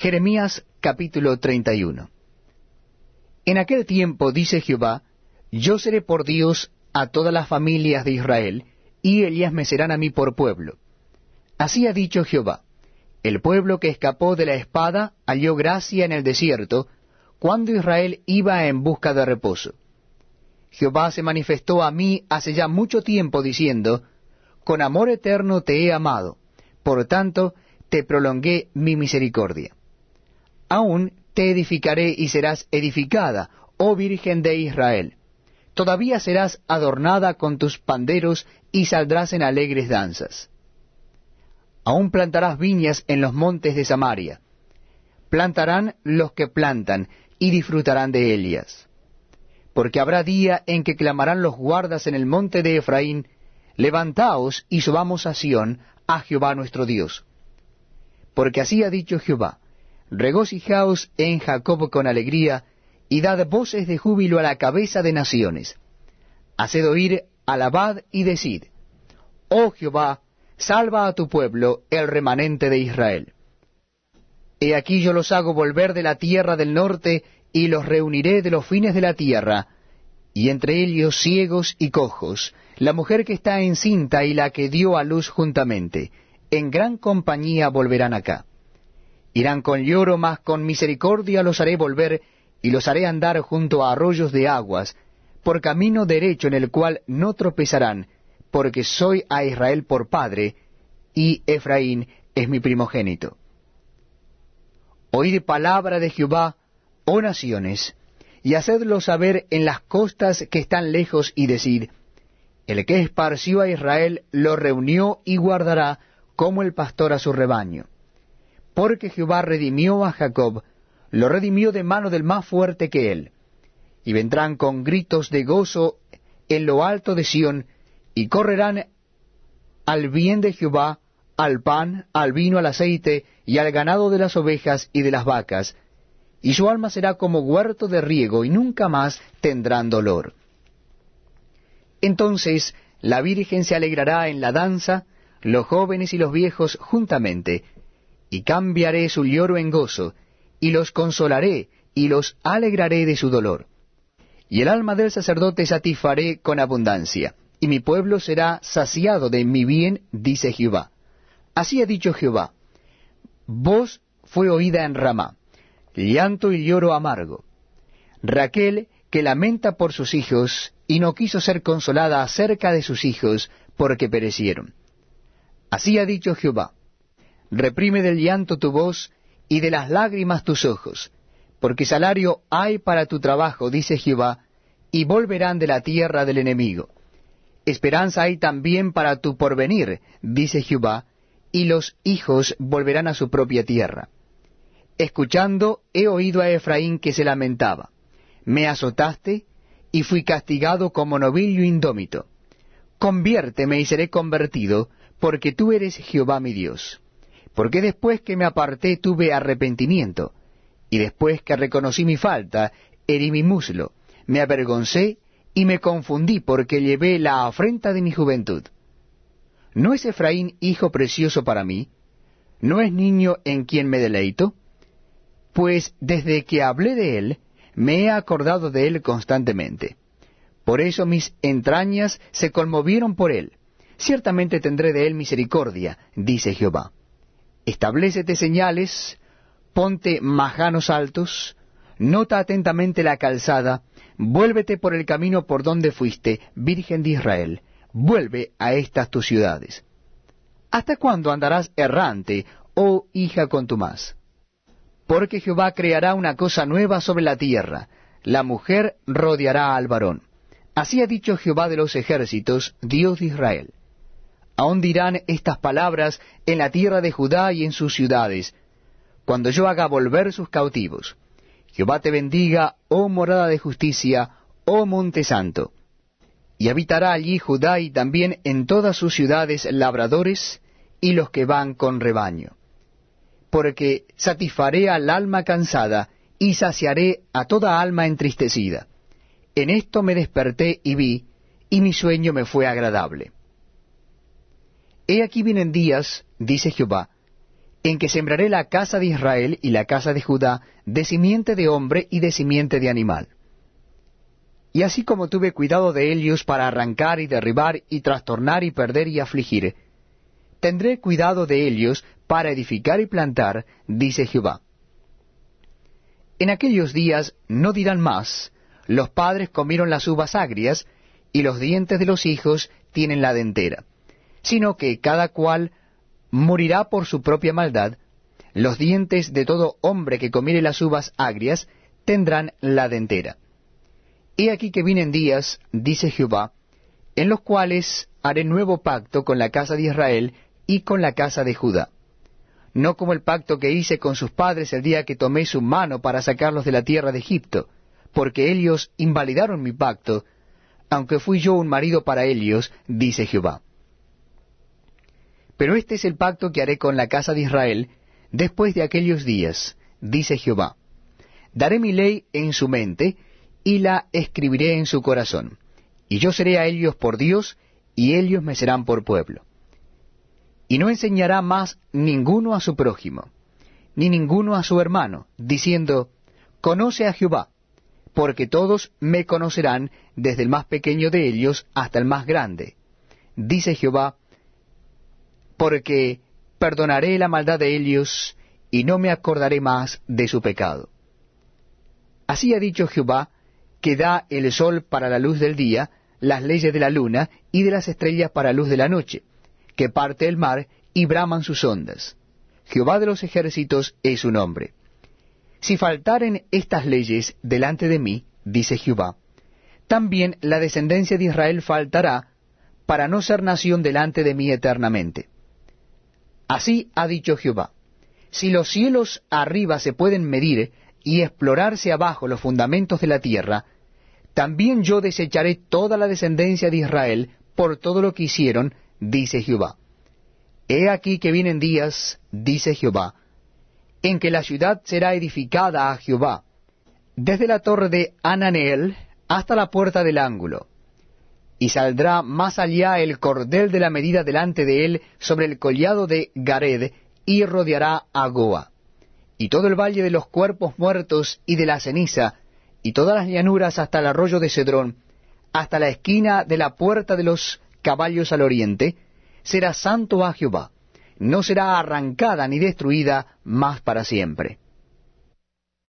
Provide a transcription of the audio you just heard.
Jeremías capítulo 31 En aquel tiempo, dice Jehová, yo seré por Dios a todas las familias de Israel, y ellas me serán a mí por pueblo. Así ha dicho Jehová, el pueblo que escapó de la espada halló gracia en el desierto, cuando Israel iba en busca de reposo. Jehová se manifestó a mí hace ya mucho tiempo diciendo, Con amor eterno te he amado, por tanto te prolongué mi misericordia. Aún te edificaré y serás edificada, oh Virgen de Israel. Todavía serás adornada con tus panderos y saldrás en alegres danzas. Aún plantarás viñas en los montes de Samaria. Plantarán los que plantan y disfrutarán de ellas porque habrá día en que clamarán los guardas en el monte de Efraín, levantaos y subamos a Sión, a Jehová nuestro Dios. Porque así ha dicho Jehová, regocijaos en Jacob con alegría, y dad voces de júbilo a la cabeza de naciones. Haced oír, alabad y decid, Oh Jehová, salva a tu pueblo, el remanente de Israel. He aquí yo los hago volver de la tierra del norte, y los reuniré de los fines de la tierra, y entre ellos ciegos y cojos, la mujer que está encinta y la que dio a luz juntamente, en gran compañía volverán acá. Irán con lloro, mas con misericordia los haré volver, y los haré andar junto a arroyos de aguas, por camino derecho en el cual no tropezarán, porque soy a Israel por padre, y Efraín es mi primogénito. Oíd palabra de Jehová, oh naciones, y hacedlo saber en las costas que están lejos, y decir, el que esparció a Israel lo reunió y guardará como el pastor a su rebaño. Porque Jehová redimió a Jacob, lo redimió de mano del más fuerte que él. Y vendrán con gritos de gozo en lo alto de Sión, y correrán al bien de Jehová, al pan, al vino, al aceite, y al ganado de las ovejas y de las vacas, y su alma será como huerto de riego, y nunca más tendrán dolor. Entonces la Virgen se alegrará en la danza, los jóvenes y los viejos juntamente, y cambiaré su lloro en gozo, y los consolaré, y los alegraré de su dolor. Y el alma del sacerdote satisfaré con abundancia, y mi pueblo será saciado de mi bien, dice Jehová. Así ha dicho Jehová. Voz fue oída en Ramá llanto y lloro amargo. Raquel, que lamenta por sus hijos, y no quiso ser consolada acerca de sus hijos, porque perecieron. Así ha dicho Jehová, reprime del llanto tu voz, y de las lágrimas tus ojos, porque salario hay para tu trabajo, dice Jehová, y volverán de la tierra del enemigo. Esperanza hay también para tu porvenir, dice Jehová, y los hijos volverán a su propia tierra. Escuchando, he oído a Efraín que se lamentaba. Me azotaste y fui castigado como novillo indómito. Conviérteme y seré convertido, porque tú eres Jehová mi Dios. Porque después que me aparté tuve arrepentimiento, y después que reconocí mi falta, herí mi muslo, me avergoncé y me confundí porque llevé la afrenta de mi juventud. ¿No es Efraín hijo precioso para mí? ¿No es niño en quien me deleito? pues desde que hablé de él, me he acordado de él constantemente. Por eso mis entrañas se conmovieron por él. Ciertamente tendré de él misericordia, dice Jehová. Establecete señales, ponte majanos altos, nota atentamente la calzada, vuélvete por el camino por donde fuiste, Virgen de Israel, vuelve a estas tus ciudades. ¿Hasta cuándo andarás errante, oh hija contumaz? Porque Jehová creará una cosa nueva sobre la tierra, la mujer rodeará al varón. Así ha dicho Jehová de los ejércitos, Dios de Israel. Aún dirán estas palabras en la tierra de Judá y en sus ciudades, cuando yo haga volver sus cautivos. Jehová te bendiga, oh morada de justicia, oh monte santo. Y habitará allí Judá y también en todas sus ciudades labradores y los que van con rebaño porque satisfaré al alma cansada y saciaré a toda alma entristecida. En esto me desperté y vi, y mi sueño me fue agradable. He aquí vienen días, dice Jehová, en que sembraré la casa de Israel y la casa de Judá de simiente de hombre y de simiente de animal. Y así como tuve cuidado de ellos para arrancar y derribar y trastornar y perder y afligir, tendré cuidado de ellos para edificar y plantar, dice Jehová. En aquellos días no dirán más, los padres comieron las uvas agrias, y los dientes de los hijos tienen la dentera, sino que cada cual morirá por su propia maldad, los dientes de todo hombre que comiere las uvas agrias tendrán la dentera. He aquí que vienen días, dice Jehová, en los cuales haré nuevo pacto con la casa de Israel y con la casa de Judá. No como el pacto que hice con sus padres el día que tomé su mano para sacarlos de la tierra de Egipto, porque ellos invalidaron mi pacto, aunque fui yo un marido para ellos, dice Jehová. Pero este es el pacto que haré con la casa de Israel después de aquellos días, dice Jehová. Daré mi ley en su mente, y la escribiré en su corazón. Y yo seré a ellos por Dios, y ellos me serán por pueblo. Y no enseñará más ninguno a su prójimo, ni ninguno a su hermano, diciendo, Conoce a Jehová, porque todos me conocerán desde el más pequeño de ellos hasta el más grande. Dice Jehová, porque perdonaré la maldad de ellos, y no me acordaré más de su pecado. Así ha dicho Jehová, que da el sol para la luz del día, las leyes de la luna, y de las estrellas para luz de la noche, que parte el mar, y braman sus ondas. Jehová de los ejércitos es su nombre. Si faltaren estas leyes delante de mí, dice Jehová, también la descendencia de Israel faltará, para no ser nación delante de mí eternamente. Así ha dicho Jehová, si los cielos arriba se pueden medir y explorarse abajo los fundamentos de la tierra, también yo desecharé toda la descendencia de Israel por todo lo que hicieron, dice Jehová. He aquí que vienen días, dice Jehová, en que la ciudad será edificada a Jehová, desde la torre de Ananeel hasta la puerta del ángulo, y saldrá más allá el cordel de la medida delante de él sobre el collado de Gared, y rodeará a Goa. Y todo el valle de los cuerpos muertos y de la ceniza, y todas las llanuras hasta el arroyo de Cedrón, hasta la esquina de la puerta de los caballos al oriente, será santo a Jehová, no será arrancada ni destruida más para siempre.